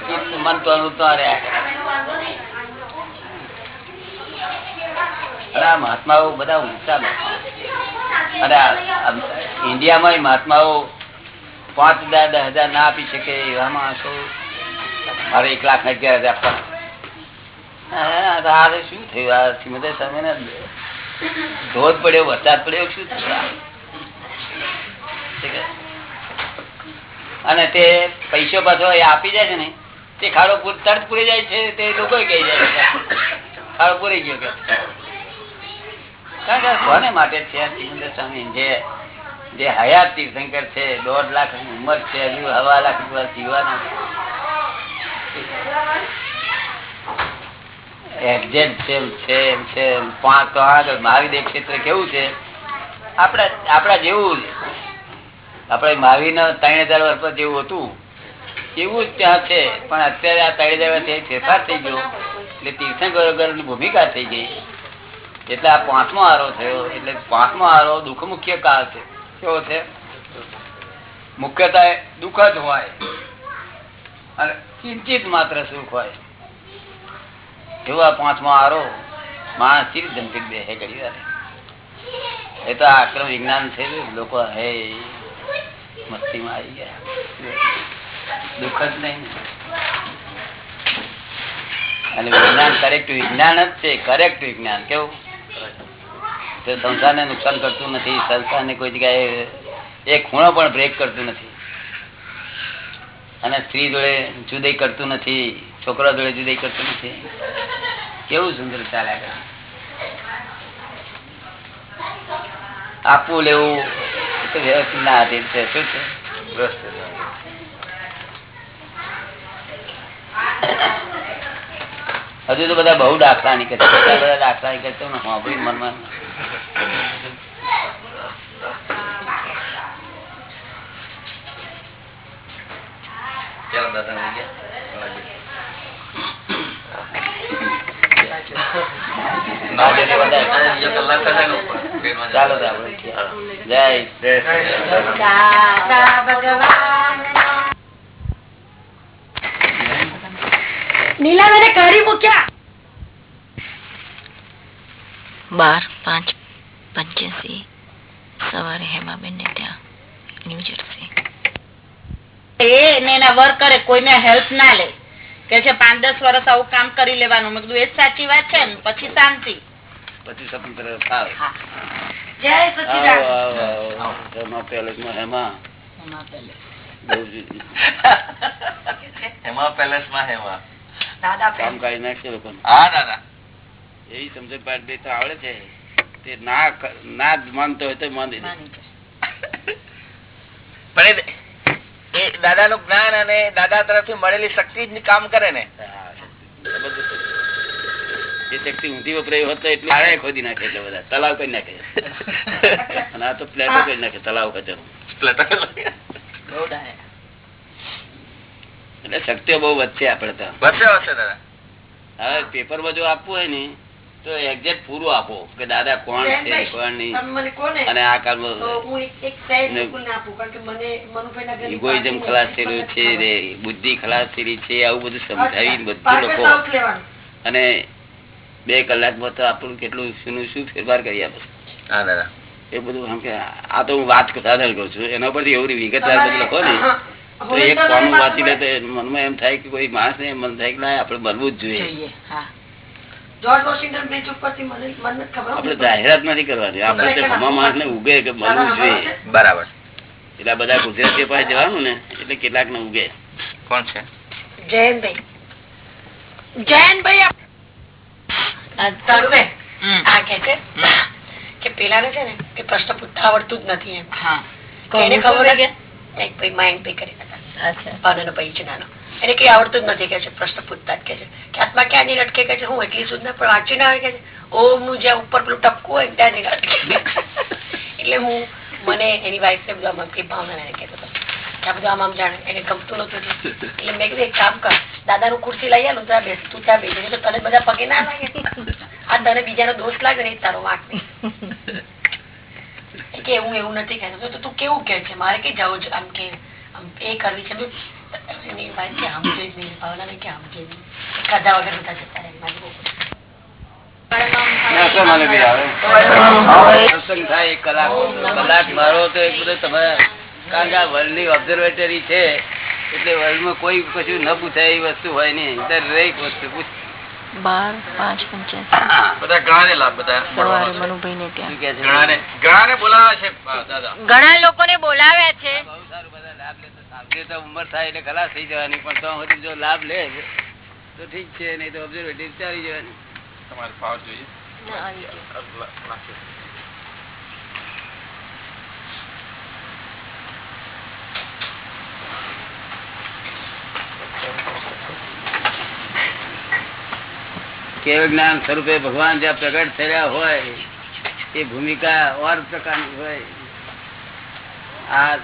ચિત્ત મન તો રહ્યા મહાત્માઓ બધા ઊંચા. અને ઇન્ડિયામાં મહાત્માઓ પાંચ હજાર દસ હજાર ના આપી શકે એવા માણસો મારે એક લાખ અગિયાર હજાર આપવાના. આપી જાય છે ને, તે ખાડો પૂર તરત પૂરી જાય છે, તે લોકો કહી જાય છે. ખાડો પૂરી ગયો કે. કોને માટે છે આ સ્વામી? જે જે હયાત તીર્થંકર છે, દોઢ લાખ ઉંમર છે હજુ હવા લાખ જીવવાના. એક્ઝેક્ટ ભૂમિકા થઈ ગઈ. એટલે આ પાંચમો આરો થયો. એટલે પાંચમો આરો દુઃખ મુખ્ય કાળ છે. કેવો છે? મુખ્યતા દુઃખ જ હોય. કિંચિત માત્ર સુખ હોય. એવો આ પાંચમો આરો? માણસ ચીર ધમકી બે હે ઘડી એ તો આક્રમ વિજ્ઞાન છે, લોકો હે, મસ્તીમાં આવી ગયા. દુઃખ જ નહીં. અને વિજ્ઞાન કરેક્ટ વિજ્ઞાન જ છે કરેક્ટ વિજ્ઞાન. કેવું? તો સંસારને નુકસાન કરતું નથી સંસ્થાને કોઈ જગ્યાએ એક ખૂણો પણ બ્રેક કરતું નથી. અને સ્ત્રી જોડે જુદાઈ કરતું નથી, છોકરા જોડે જુદાઈ કરતું નથી. કેવું સુંદર ચાલ્યા આપવું લેવું ના હતી શું છે? હજુ તો બધા બહુ દાખલા નીકળતા બધા દાખલા નીકળે છે ને સાંભળી મનમાં. ચાલો તો આપણે જય દાદા ભગવાન નીલાબેને કરી મૂક્યા બાર પાંચ પંચ્યાસી સવારે હેમાબેન ને ત્યાં ન્યૂ જર્સી એ ને એના વર્ક કરે કોઈને હેલ્પ ના લે. કે છે પાંચ દસ વર્ષ આવું કામ કરી લેવાનું. મેં કીધું એ સાચી વાત છે ને પછી શાંતિ. પછી સ્વતંત્ર થાવ. જય આવો, આવો, આવો. હેમા. હેમા બહુ જ હેમા પેલેસમાં હેમા. કામ કાઢી નાખશે લોકોને. હા દાદા. એવી સમજણ પાડ બે તો આવડે છે. તે ના ના જ માનતો હોય તો માની દે. પણ એ- દાદા નું જ્ઞાન અને દાદા તરફથી મળેલી શક્તિ જ કામ કરે ને. એ શક્તિ ઊંધી વપરાય હોત એટલે ખોદી નાખે એટલે બધા. તલાવ કરી નાખે. અને આ તો પ્લેટો કરી નાખે તલાવ કચરો એટલે શક્તિઓ બહુ વધશે આપડે તો. હવે પેપરમાં જો આપવું હોય ને તો એક્ઝેક્ટ પૂરું આપો કે દાદા કોણ છે કોણ નહીં. અને આ કાળમાં ઇગોઇઝમ ખલાસ થયેલું છે રે બુદ્ધિ ખલાસ થયેલી છે આવું બધું સમજાવી બધું લખો અને બે કલાકમાં તો આપણું કેટલું શું શું ફેરફાર કરી આપે. હા દાદા. એ બધું આમ કે આ તો હું વાત સાધન કરું છું. એના પરથી એવું વિગતવાર બધું લખો ને તો એક કોનું વાંચી લે તો મનમાં એમ થાય કે કોઈ માણસ ને મન થાય કે ના આપણે બનવું જ જોઈએ. આપણે જાહેરાત નથી કરવાની. આપણે માણસ ને ઉગે કે મળવું જોઈએ. છે? બરાબર. એટલે આ બધા ગુજરાતીઓ પાસે જવાનું ને એટલે કેટલાક ને ઉગે. કોણ છે? જયંતભાઈ. જયંતભાઈ આ કે છે? કે પેલાને છે ને કે પ્રશ્ન પૂછતા આવડતું જ નથી એમ. હા. એને ખબર કે એક ભાઈ માઇન્ડ પે કરી નાખા. અચ્છા. ભાઈ છે નાનો. એને કઈ આવડતું જ નથી કે છે, પ્રશ્ન પૂછતા જ કે છે. કે આત્મા ક્યાં નહીં કે છે? હું એટલી સુધી પણ વાંચી ના કે છે? ઓમનું જ્યાં ઉપર પેલું ટપકું હોય ત્યાં નહીં એટલે હું, મને એની વાઈફ ને બધું આમ કે ભાવના એને કહેતો હતો. કે આ બધું આમ આમ જાણે, એને ગમતું નતું એટલે મેં કીધું, એક કામ કર દાદા નું ખુરશી લઈ આવું ત્યાં બેસ, તું ત્યાં બેસી તો તને બધા પગે ના લાગે. આ તને બીજાનો દોષ લાગે ને તારો વાંક કે એવું એવું નથી કહેતો. તો કેવું કે છે? મારે કઈ જવું આમ કે એ કરવી છે. ને ની ઓબ્ઝર્વેટરી છે એટલે વર્લ્ડમાં કોઈ કશું ન પૂછાય એવી વસ્તુ હોય નહીં દરેક વસ્તુ પૂછ પાંચ બધા બધા મનુભાઈ ને ત્યાં દાદા ઘણા લોકોને બોલાવ્યા છે. જે તો ઉંમર થાય એટલે ખલાસ થઈ જવાની પણ તો હજી જો લાભ લે તો ઠીક છે નહીં તો ઓબ્ઝર્વેટરી ચાલી જવાની. તમારે ભાવ જોઈએ? ના, કેવળ જ્ઞાન સ્વરૂપે ભગવાન જ્યાં પ્રગટ થયા હોય એ ભૂમિકા ઓર પ્રકારની હોય. આ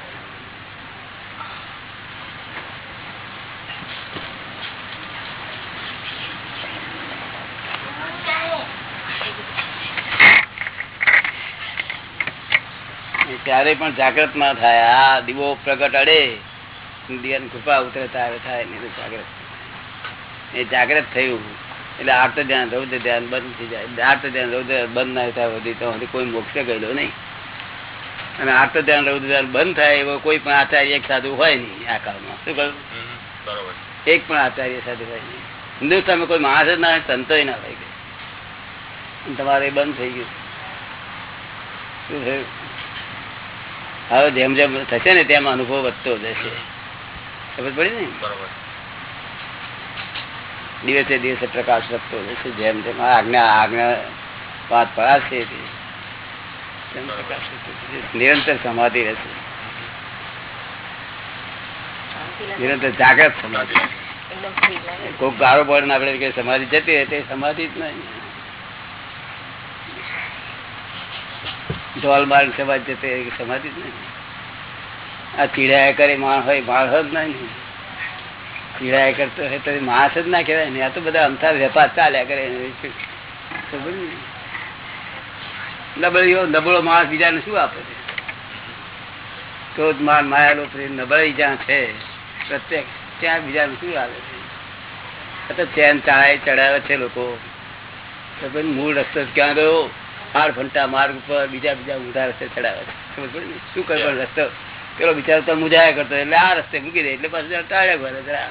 ત્યારે પણ જાગ્રત ના થાય. આ દીવો પ્રગટ અડે દિયાની કૃપા ઉતરે ત્યારે થાય નહીં જાગ્રત. એ જાગ્રત થયું. એટલે આર્ત ધ્યાન રૌદ્ર ધ્યાન બંધ થઈ જાય. આર્ત ધ્યાન રૌદ્ર બંધ ના થાય બધી તો કોઈ મોક્ષે ગયેલો નહીં. અને આર્ત ધ્યાન રૌદ્ર ધ્યાન બંધ થાય એવો કોઈ પણ આચાર્ય એક સાધુ હોય નહીં આ કાળમાં. શું કહ્યું? એક પણ આચાર્ય સાથે હોય નહીં. હિન્દુસ્તાનમાં કોઈ માણસ જ ના હોય સંતોય ના હોય તમારે બંધ થઈ ગયું. શું થયું? હવે જેમ જેમ થશે ને તેમ અનુભવ વધતો જશે. ખબર પડી ને? બરોબર. દિવસે દિવસે પ્રકાશ વધતો જશે જેમ જેમ આજ્ઞા આજ્ઞા વાત પડાશે. નિરંતર સમાધિ રહેશે. નિરંતર જાગ્રત સમાધિ. કોઈક ગાળો પડે આપડે સમાધિ જતી રહે તે સમાધિ જ નહીં. ઢોલ માર સમાજ જતે સમાધિ જ નહીં. આ ચીડાયા કરે, માણ હોય માણસ જ નહીં. ચીડાયા કરતો હોય તો માણસ જ ના કહેવાય ને, આ તો બધા અમથા વેપાર ચાલ્યા કરે નબળીઓ, નબળો માણસ બીજાને શું આપે? છે ક્રોધ, માન, માયા, લોભથી નબળાઈ જ્યાં છે પ્રત્યેક ત્યાં બીજાને શું આવે? છે આ તો ચેન ચાળાએ ચડાવે છે લોકો. મૂળ રસ્તો ક્યાં ગયો? આઠ ઘંટા માર્ગ ઉપર બીજા બીજા ઊંધા રસ્તે ચડાવે છે? શું કરે પણ રસ્તો? પેલો બિચારો તો મુજાયા કરતો એટલે આ રસ્તે મૂકી દે, એટલે પાછું ટાળે ભરે જરા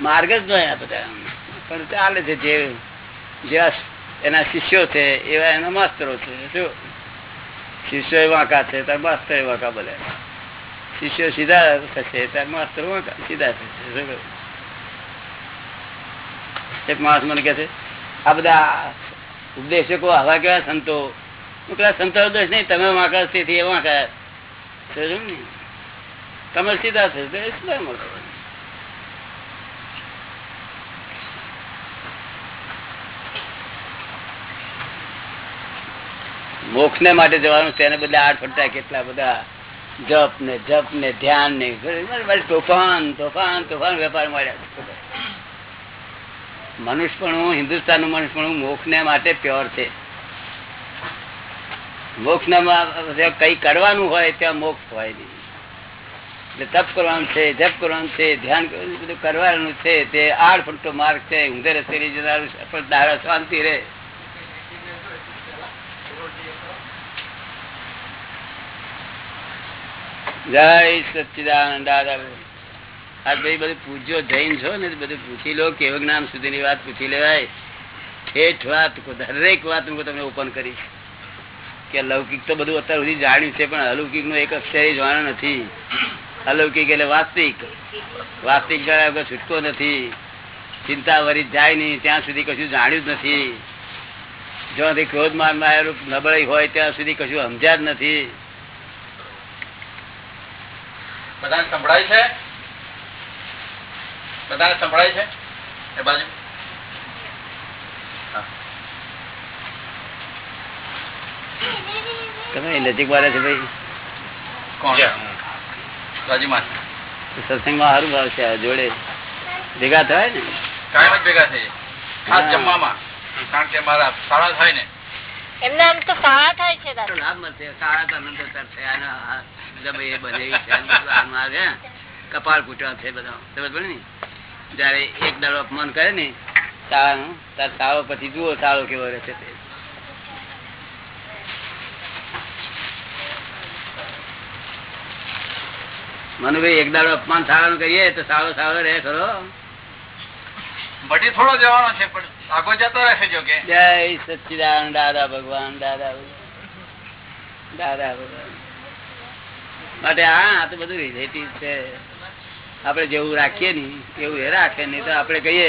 માર્ગ જ નહીં બધા. પણ ચાલે છે જે જેવા એના શિષ્યો છે, એવા એના માસ્તરો છે. શું? શિષ્યો વાંકા છે, તાર માસ્તર વાંકા બોલે. શિષ્યો સીધા થશે, તાર માસ્તર વાંકા, સીધા થશે. એક માણસ મને કે છે, આ બધા ઉપદેશકો આવા કેવા સંતો? સંતો ઉપદેશ નહીં, તમે વાંકા સ્થિતિ એ વાંકા? તમે સીધા થશે મોક્ષ ને માટે જવાનું તેને બધા આઠ ફટતા કેટલા બધા જપ ને જપ ને ધ્યાન ને તોફાન તોફાન તોફાન વેપાર મળ્યા મનુષ્ય પણ હિન્દુસ્તાનનું મનુષ્ય પણ મોક્ષ ને માટે પ્યોર છે. મોક્ષ ના કઈ કરવાનું હોય ત્યાં મોક્ષ હોય નહીં. એટલે તપ કરવાનું છે, જપ કરવાનું છે, ધ્યાન બધું કરવાનું છે, તે આઠ ફટતો માર્ગ છે ઊંધે રસ્તે જનારું. પણ દાડા શાંતિ રહે. જય સચિદાનંદ દાદા. આ ભાઈ બધું પૂછજો જૈન છો ને બધું પૂછી લો, કેવ જ્ઞાન સુધીની વાત પૂછી લેવાય. ઠેઠ વાત દરેક વાત હું તમને ઓપન કરી કે લૌકિક તો બધું અત્યાર સુધી જાણ્યું છે, પણ અલૌકિકનું એક અક્ષર જાણ્યો નથી. અલૌકિક એટલે વાસ્તવિક. વાસ્તવિક જાણ્યા વગર છૂટકો નથી. ચિંતા વરી જાય નહીં, ત્યાં સુધી કશું જાણ્યું જ નથી. જ્યાંથી ક્રોધ માનમાં નબળાઈ હોય, ત્યાં સુધી કશું સમજ્યા જ નથી. બધા સંભળાય છે? બધાને સંભળાય છે એ બાજુ તમે નજીક વાળા છે ભાઈ કોણ સત્સંગમાં સારું ભાવ છે જોડે ભેગા થાય ને કાયમ જ ભેગા થઈ ખાસ જમવામાં કારણ કે મારા સારા થાય ને એમના આમ તો સારા થાય છે લાભ મળશે સારા તો અનંત એ બધું કપાળ કૂટવા છે બધા સમજ પડે ને જયારે એક દાડો અપમાન કરે ને શાળાનું તાર શાળો પછી જુઓ શાળો કેવો રહેશે તે. મનુભાઈ એક દાડો અપમાન સારાનું કરીએ તો સારો સારો રહે ખરો. બટી થોડો જવાનો છે પણ આગો જતો રહેશે જો કે જય સચિદાન દાદા ભગવાન દાદા દાદા ભગવાન. માટે હા આ તો બધું રિલેટિવ છે. આપણે જેવું રાખીએ ને, એવું એ રાખે, નહીં તો આપણે કહીએ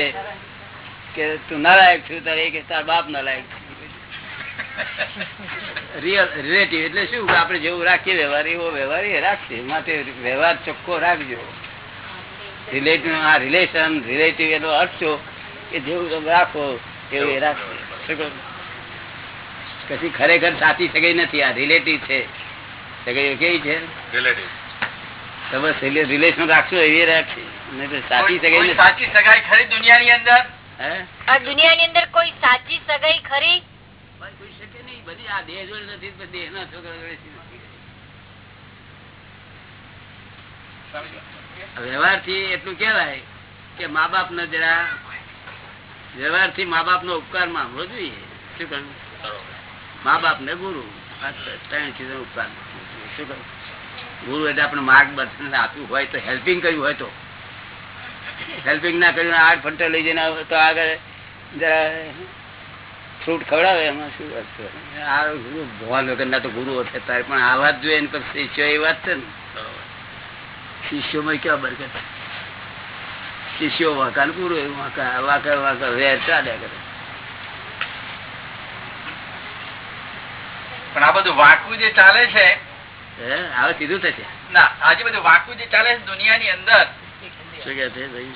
કે તું નાલાયક છું, તારે કે તાર બાપ નાલાયક રિયલ રિલેટિવ એટલે જેવું રાખીએ, વ્યવહાર એવો વ્યવહાર એ રાખશે માટે વ્યવહાર ચોખ્ખો રાખજો. રિલેટિવ આ રિલેશન રિલેટિવ એનો અર્થ છો કે જેવું તમે રાખો, એવું એ રાખશે પછી ખરેખર સાચી સગાઈ નથી. આ રિલેટિવ છે. સગાઈ કેવી છે? તમે રિલેશન રાખશો એવી રાખશે. સાચી સગાઈ સાચી સગાઈ ખરી દુનિયાની અંદર? હે? આ દુનિયાની અંદર કોઈ સાચી સગાઈ ખરી? કોઈ શકે નહીં. બધી આ દેહ જોડે નથી દેહ ના છોકરા જોડે વ્યવહારથી એટલું કેવાય કે મા બાપ ને જરા વ્યવહારથી મા બાપ નો ઉપકાર માનવો જોઈએ. શું કહ્યું? મા બાપ ને ગુરુ. આ ત્રણ ચીજો ઉપકાર. શું કહ્યું? ગુરુ એટલે આપણે માર્ગદર્શન આપ્યું હોય તો હેલ્પિંગ કર્યું હોય તો. હેલ્પિંગ ના કર્યું, આઠ ફંટર લઈ જઈને તો આગળ જરા ફ્રૂટ ખવડાવે, એમાં શું છે? આ ગુરુ ભગવાન વગરના તો ગુરુ હશે તારે, પણ આ વાત જોઈએ ને શિષ્યો એ વાત છે ને? શિષ્યોમાં ક્યાં બરકત શિષ્યો વાંકા ને ગુરુ, એવું વાંકા વાંકા વાંકા, વેર ચાલ્યા કરે. પણ આ બધું વાંકું જે ચાલે છે હવે સીધું થશે. ના આજે બધું વાંકું જે ચાલે છે દુનિયાની અંદર શું કે છે ભાઈ?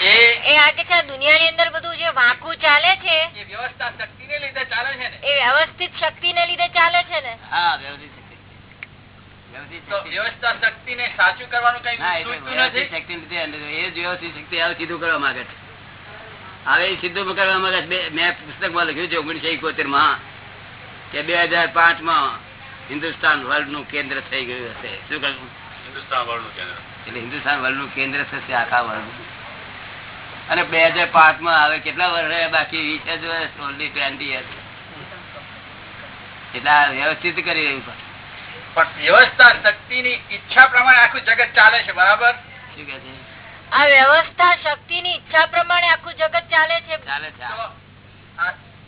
એ એ છે દુનિયાની અંદર બધું જે વાંકું ચાલે છે એ વ્યવસ્થા શક્તિને લીધે ચાલે છે ને. એ વ્યવસ્થિત શક્તિને લીધે ચાલે છે ને. હા વ્યવસ્થિત શક્તિ. શક્તિ. વ્યવસ્થા સાચું કરવાનું કઈ ના, વ્યવસ્થિત શક્તિ નથી એ વ્યવસ્થિત શક્તિ હવે સીધું કરવા માંગે છે. હવે એ સીધું કરવા માંગે મેં પુસ્તકમાં લખ્યું છે ઓગણીસો એકોતેરમાં કે બે હજાર પાંચમાં હિન્દુસ્તાન વર્લ્ડનું કેન્દ્ર થઈ ગયું હશે. શું કહ્યું? એટલે હિન્દુસ્તાન વર્લ્ડનું કેન્દ્ર થશે આખા વર્લ્ડ અને બે હજાર પાંચમાં આવે કેટલા વર્ષ બાકી વીસ જ વર્ષ ઓનલી ટ્વેન્ટી યર્સ એટલે વ્યવસ્થિત કરી રહ્યું પણ વ્યવસ્થા શક્તિની ઈચ્છા પ્રમાણે આખું જગત ચાલે છે બરાબર? શું કે છે? આ વ્યવસ્થા શક્તિની ઈચ્છા પ્રમાણે આખું જગત ચાલે છે. ચાલે છે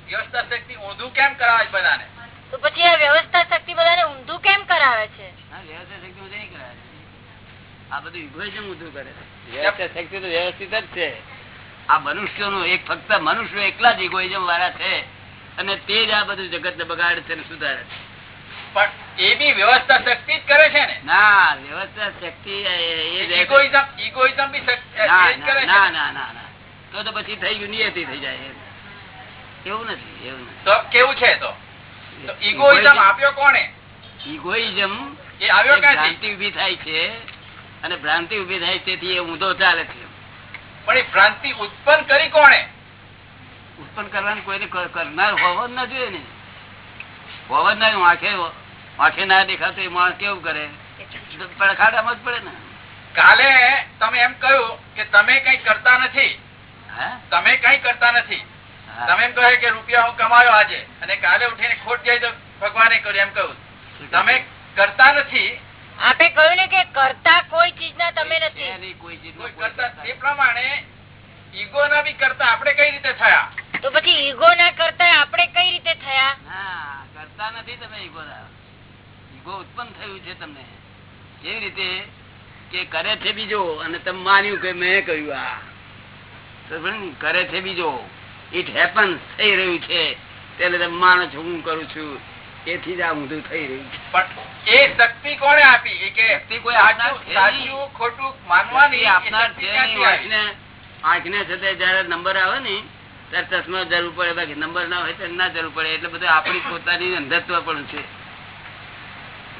વ્યવસ્થા શક્તિ ઊંધું કેમ કરાવે છે બધાને? તો પછી આ વ્યવસ્થા શક્તિ બધાને ઊંધું કેમ કરાવે છે? હા, શક્તિ બધું કરાવે. આ બધું egoism ઊંધું કરે છે. શક્તિ તો વ્યવસ્થિત જ છે. આ મનુષ્યોનું એક ફક્ત મનુષ્ય એકલા જ ઇગોઇઝમ વાળા છે અને તે જ આ બધું જગત ને બગાડે છે સુધારે છે. પણ એ બી વ્યવસ્થા શક્તિ જ કરે છે ને? ના વ્યવસ્થા શક્તિ ઇગોઇઝમ ઇગોઇઝમ બી શક્તિ- ના, કરે ના ના? ના ના તો તો પછી થઈ ગયું નિયતિ થઈ જાય એવું નથી એવું નથી. તો કેવું છે તો? તો ઇગોઇઝમ આપ્યો કોને ઇગોઇઝમ એ આવ્યો ભ્રાંતિ ઊભી થાય છે અને ભ્રાંતિ ઊભી થાય તેથી એ ઊંધો ચાલે છે. પણ એ ભ્રાંતિ ઉત્પન્ન કરી કોણે? ઉત્પન્ન કરવાનું કોઈને કરનાર હોવો જ ના જોઈએ ને. હોવો જ ના આંખે આંખે ના દેખાતો એ માણસ કેવું કરે? પડખાડામાં જ પડે ને. કાલે તમે એમ કહ્યું કે તમે કઈ કરતા નથી. હે? તમે કઈ કરતા નથી. તમે એમ કહે કે રૂપિયા હું કમાયો આજે અને કાલે ઉઠીને ખોટ જાય તો ભગવાને કર્યું એમ કહ્યું તમે કરતા નથી. આપે કહ્યું ને કે કરતા કોઈ ચીજ ના તમે નથી. કોઈ કરતા તે પ્રમાણે ઈગો ના બી કરતા આપણે કઈ રીતે થયા? તો પછી ઈગો ના કરતા આપણે કઈ રીતે થયા? હા કરતા નથી તમે ઈગો ઈગો ઉત્પન્ન થયું છે તમને. કેવી રીતે કે કરે છે બીજો અને તમે માન્યું કે મેં કહ્યું આ. ને? કરે છે બીજો. ઇટ હેપન થઈ રહ્યું છે. ત્યારે તમે માનો છો હું કરું છું. એથી જ આ ઊંધું થઈ રહ્યું છે. પણ એ શક્તિ કોણે આપી? કે શક્તિ કોઈ સાચું છે નહીં. સાચું ખોટું માનવાની આપનાર શક્તિ છે ક્યાંથી નહીં. આવી? આંખને આંખને જયારે નંબર આવે ને ત્યારે ચશ્મા જરૂર પડે. બાકી નંબર ના હોય ત્યારે ના જરૂર પડે. એટલે બધું આપણી પોતાની અંધત્વ પણ છે.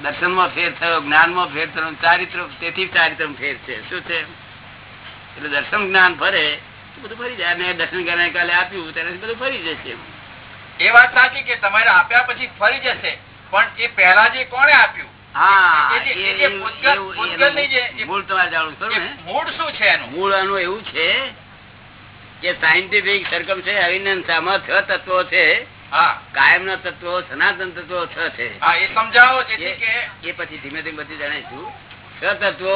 દર્શનમાં ફેર થયો જ્ઞાનમાં ફેર થયો ચારિત્ર તેથી ચારિત્ર ફેર છે. શું છે? એટલે દર્શન જ્ઞાન ફરે બધું ફરી જાય. અને દર્શન કરીને કાલે આપ્યું ત્યારે બધું ફરી જશે એ વાત સાચી કે તમારે આપ્યા પછી ફરી જશે પણ એ પહેલા જે કોને આપ્યું? કાયમ ના? તત્વો સનાતન તત્વો છ છે. એ સમજાવો એ પછી ધીમે ધીમે બધી જણાવીશું છ તત્વો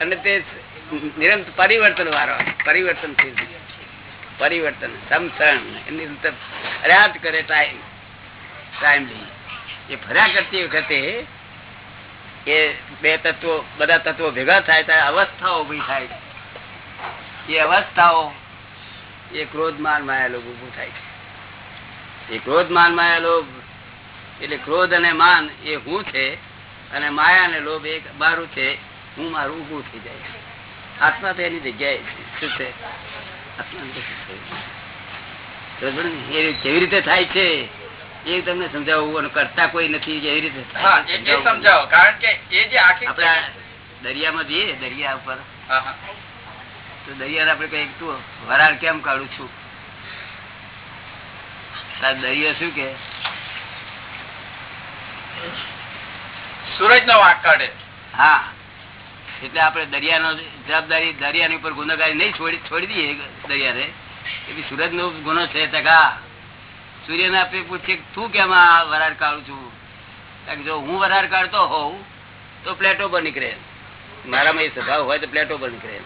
અને તે નિરંતર પરિવર્તન વાળો. પરિવર્તન પરિવર્તન, સમસણ કરે ટાઈમ ટાઈમ એ ફર્યા કરતી વખતે એ બે તત્વો, બધા તત્વો ભેગા થાય ત્યારે અવસ્થાઓ ઊભી થાય એ અવસ્થાઓ એ ક્રોધ માન માયા લોભ ઉભું થાય છે. એ ક્રોધમાન માયા લોભ એટલે ક્રોધ અને માન એ હું છે અને માયા અને લોભ એક મારું છે. હું મારું ઉભું થઈ જાય. આત્મા તો એની જગ્યાએ શું છે? કેવી રીતે થાય છે? એ તમને સમજાવવું કરતા કોઈ નથી એવી રીતે સમજાવો. કારણ કે એ જે આખી આપણે દરિયામાં જઈએ દરિયા ઉપર. તો દરિયા આપડે કઈ તું વરાળ કેમ કાઢું છું? દરિયો શું કે? સૂરજ નો વાંક કાઢે. હા. એટલે આપણે દરિયાનો જવાબદારી દરિયાની ઉપર ગુનેગારી નહીં છોડી છોડી દઈએ દરિયાને. એ બી સુરજ નો ગુનો છે ટકા સૂર્યને આપણે પૂછીએ તું કેમ આ વરાળ કાઢું છું? કારણ જો હું વરાળ કાઢતો હોઉં, તો પ્લેટો પર નીકળે. મારામાં એ સ્વભાવ હોય તો પ્લેટો પર નીકળે.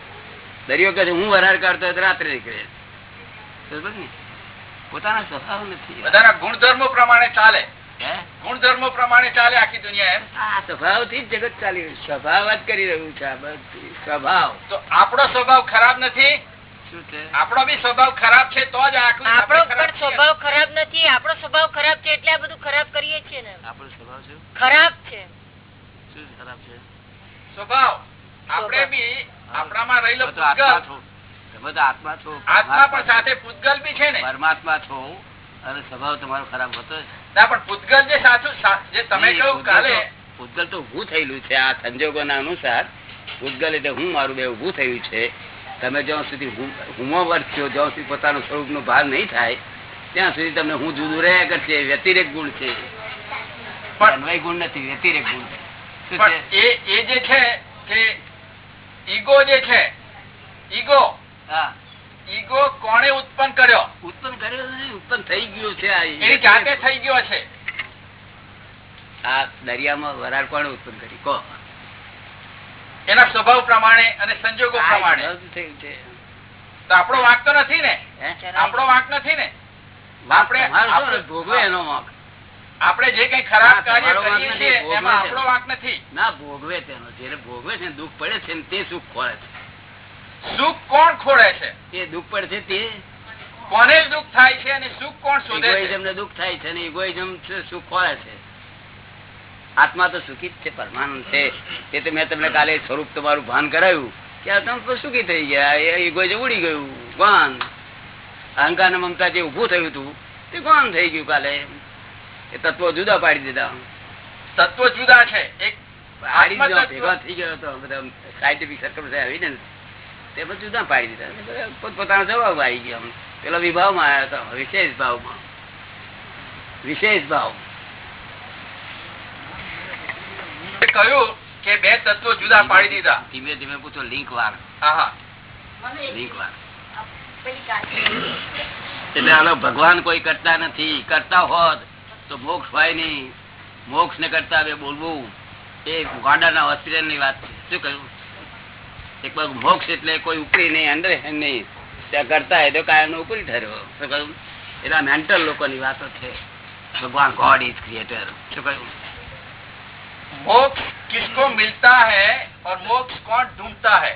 દરિયો કહે હું વરાળ કાઢતો હોય તો રાત્રે નીકળે. પોતાના સ્વભાવ નથી. બધાના ગુણધર્મો પ્રમાણે ચાલે. ગુણધર્મો પ્રમાણે ચાલે આખી દુનિયા એમ? સ્વભાવથી જગત ચાલી રહ્યું સ્વભાવ જ કરી રહ્યું છે સ્વભાવ. તો આપણો સ્વભાવ ખરાબ નથી? આપણો બી સ્વભાવ ખરાબ છે તો જ આપણો આપણે ખરાબ સ્વભાવ ખરાબ નથી. આપણો સ્વભાવ ખરાબ છે એટલે આ બધું ખરાબ કરીએ છીએ ને. આપણો સ્વભાવ શું? ખરાબ છે. શું ખરાબ છે? સ્વભાવ. આપણે બી આપણામાં રહેલો તમે તો આત્મા છો. આત્મા પણ સાથે પૂતગલ બી છે ને. પરમાત્મા છો. અને સ્વભાવ તમારો ખરાબ હતો જ. ના પણ પૂતગલ જે સાચું જે તમે કહ્યું કાલે પૂતગલ તો ઉભું થયેલું છે આ સંજોગોના અનુસાર. પૂતગલ એટલે હું મારું બે ઉભું થયું છે. તમે જ્યાં સુધી હું- હુંમો જ્યાં સુધી પોતાનું સ્વરૂપનો ભાર નહીં થાય ત્યાં સુધી તમને હું જુદું રહ્યા કરશે વ્યતિરેક ગુણ છે. પણ- અન્વય ગુણ નથી વ્યતિરેક ગુણ. એ જે છે કે ઈગો જે છે ઈગો હા. ઈગો કોણે ઉત્પન્ન કર્યો? ઉત્પન્ન કર્યો ઉત્પન્ન થઈ ગયું છે એની જાતે થઈ ગયો છે. આ દરિયામાં વરાળ કોણે ઉત્પન્ન કરી? કો એના સ્વભાવ પ્રમાણે અને સંજોગો પ્રમાણે. છે? તો આપણો વાંક તો નથી ને? આપણો વાંક નથી ને? આપણે-? ભોગવે એનો વાંક. આપણે જે કઈ ખરાબ કાર્ય કરીએ છીએ એમાં આપણો વાંક નથી. ના ભોગવે તેનો. જયારે ભોગવે છે દુઃખ પડે છે ને તે સુખ ખોળે સુખ કોણ ખોળે છે? એ દુઃખ પડે છે તે. કોને દુઃખ થાય છે અને સુખ કોણ શોધે છે? ઇગોઇઝમ ને દુઃખ થાય છે અને ઇગોઇઝમ સુખ ખોળે છે. આત્મા તો સુખી જ છે પરમાનંદ છે. એ તો મેં તમને કાલે સ્વરૂપ તમારું ભાન કરાયું કે આ તમે સુખી થઈ ગયા એ ઇગોઇઝમ ઉડી ગયું ભાન અહંકાર ને મમતા જે ઉભું થયું હતું તે કોણ થઈ ગયું કાલે. એ તત્વો જુદા પાડી દીધા. તત્વો જુદા છે. એક આત્મ જ ભેગા થઈ ગયો હતો બધા સાયન્ટિફિક સર્કલ આવી ને તે બધું જુદા પાડી દીધા. પોતપોતાનો જવાબ આવી ગયો. પેલો વિભાવમાં આવ્યો હતો વિશેષ ભાવમાં. વિશેષ ભાવ. કહ્યું કે બે તત્વો જુદા પાડી દીધા. ધીમે ધીમે પૂછો લિંક વાર. લિંક વાર. એટલે આનો ભગવાન કોઈ કરતા નથી. કરતા હોત તો મોક્ષ હોય નહીં. મોક્ષ ને કરતા બે બોલવું. એ ગોડાના હોસ્પિટલની વાત છે. શું કહ્યું? એક બાજુ મોક્ષ એટલે કોઈ ઉપરી નહીં અંદર નહીં ત્યાં કરતા હોય તો કાયમ નો ઉપરી ઠર્યો શું કહ્યું એટલે મેન્ટલ લોકોની વાતો છે ભગવાન ગોડ ઇઝ ક્રિએટર શું કહ્યું मोक्ष किसको मिलता है और मोक्ष कौन ढूंढता है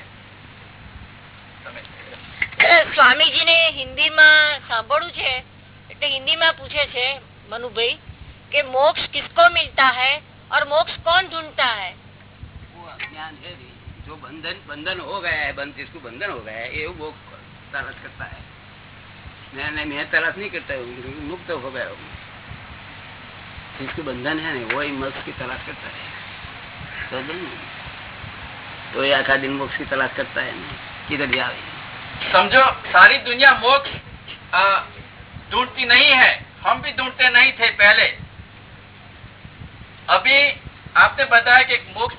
સ્વામીજી ને હિન્દી માં સાંભળ્યું છે એટલે હિન્દી માં પૂછે છે મનુભાઈ કે મોક્ષ કિસકો મિલતા है और मोक्ष कौन ढूंढता है वो अज्ञान है नहीं। जो बंधन बंधन हो गया है, बंध जिसको बंधन हो गया है, ये वो तलाश करता है। मैं नहीं मैं तलाश नहीं करता, मुक्त हो गया हूँ। जिसको बंधन है ना वही मोक्ष की तलाश करता है। ना? तो ये आखा दिन मोक्ष की तलाश करता है। ना किधर जाए समझो, सारी दुनिया मोक्ष ढूंढती नहीं है। हम भी ढूंढते नहीं थे पहले। अभी आपने बताया कि मोक्ष